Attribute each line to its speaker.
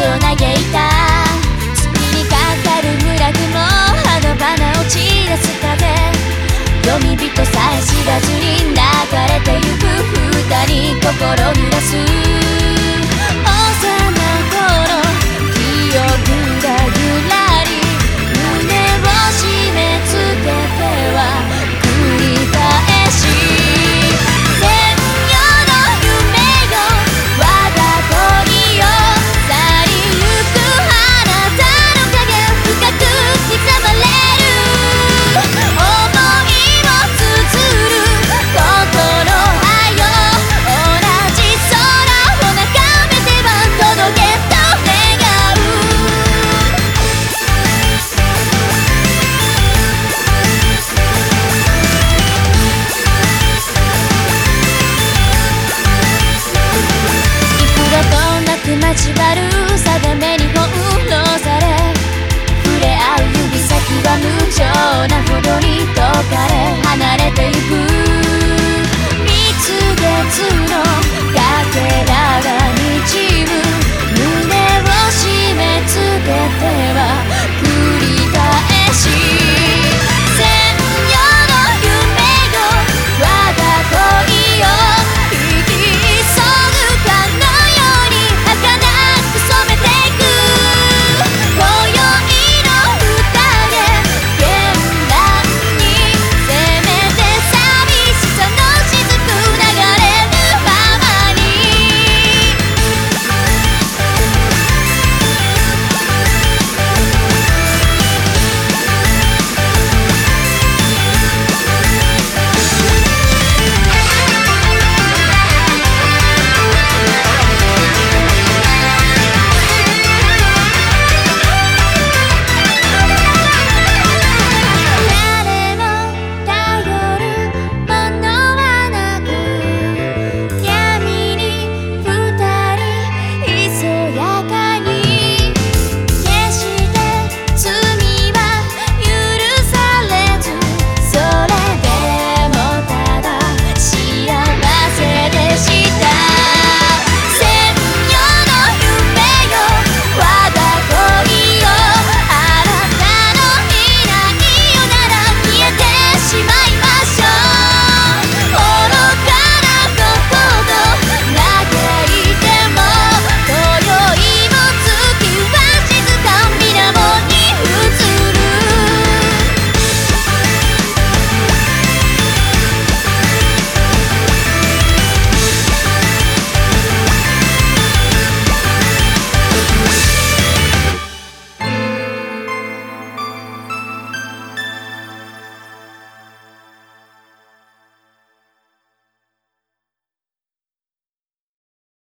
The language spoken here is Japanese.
Speaker 1: を嘆いた